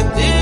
esa actitud